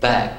back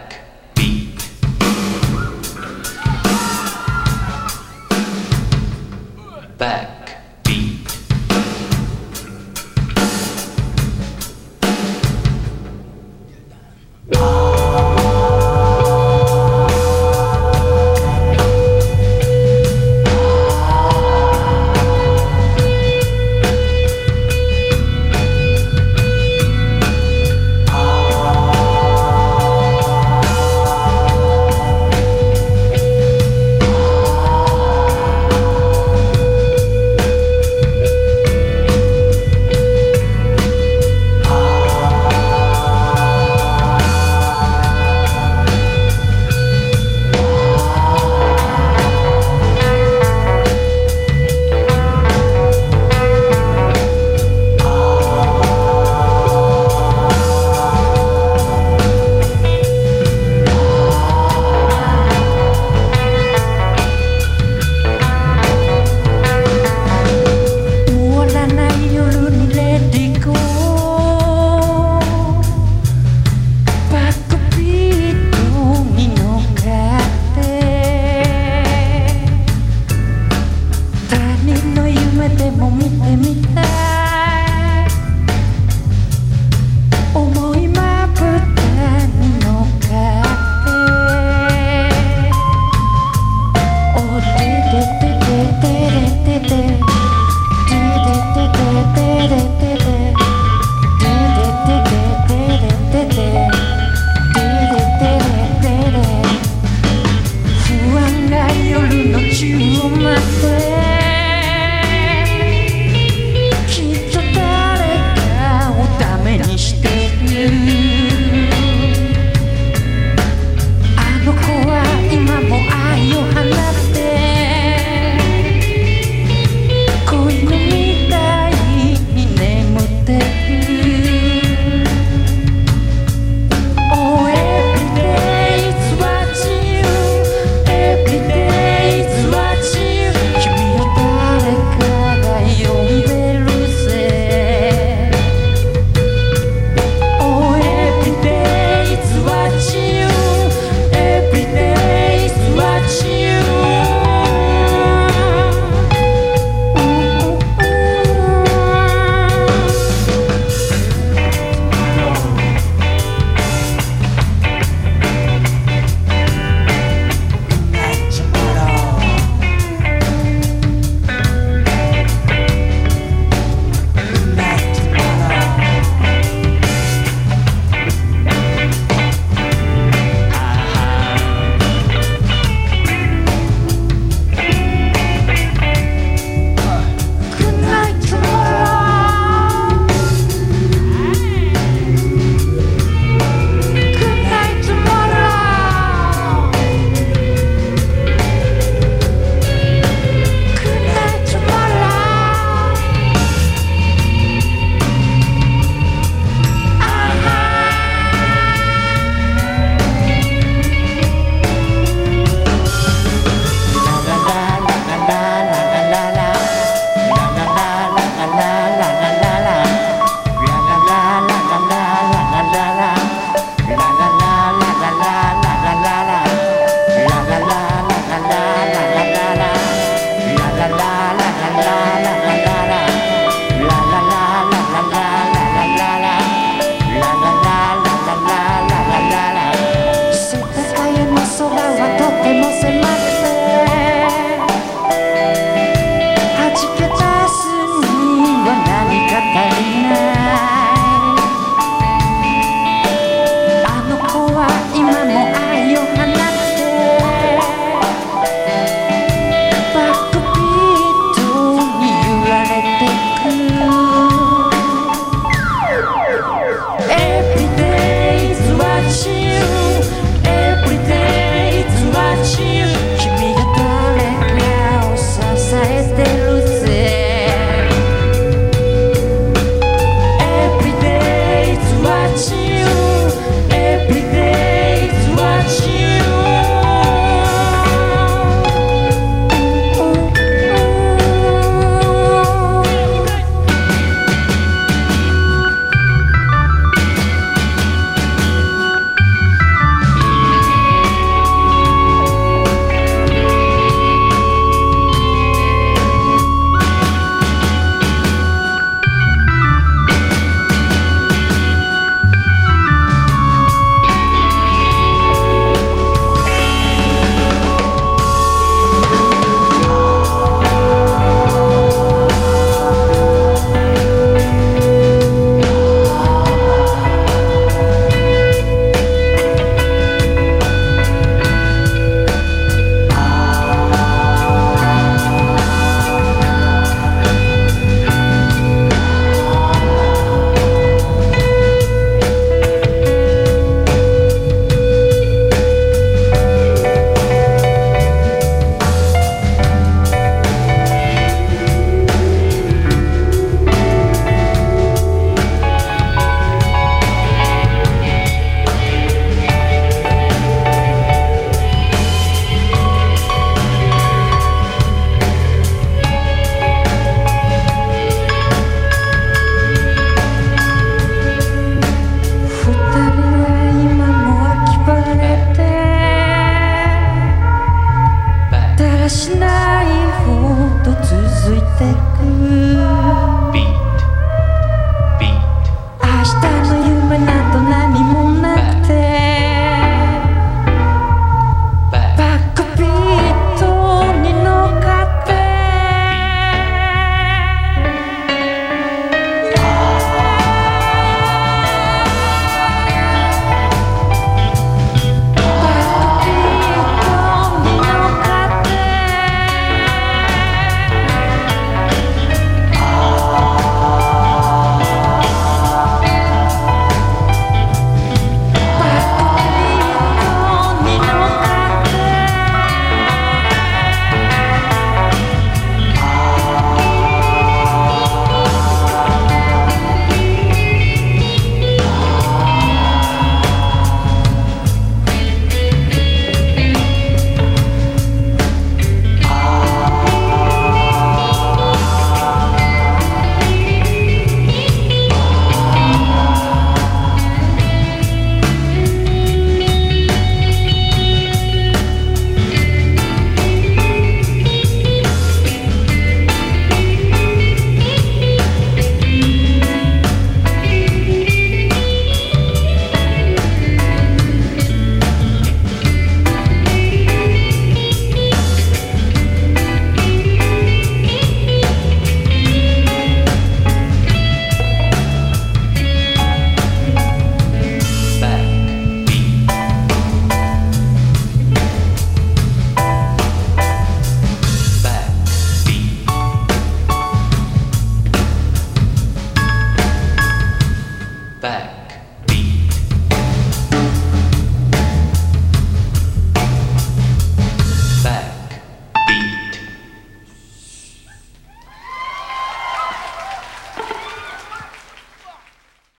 back.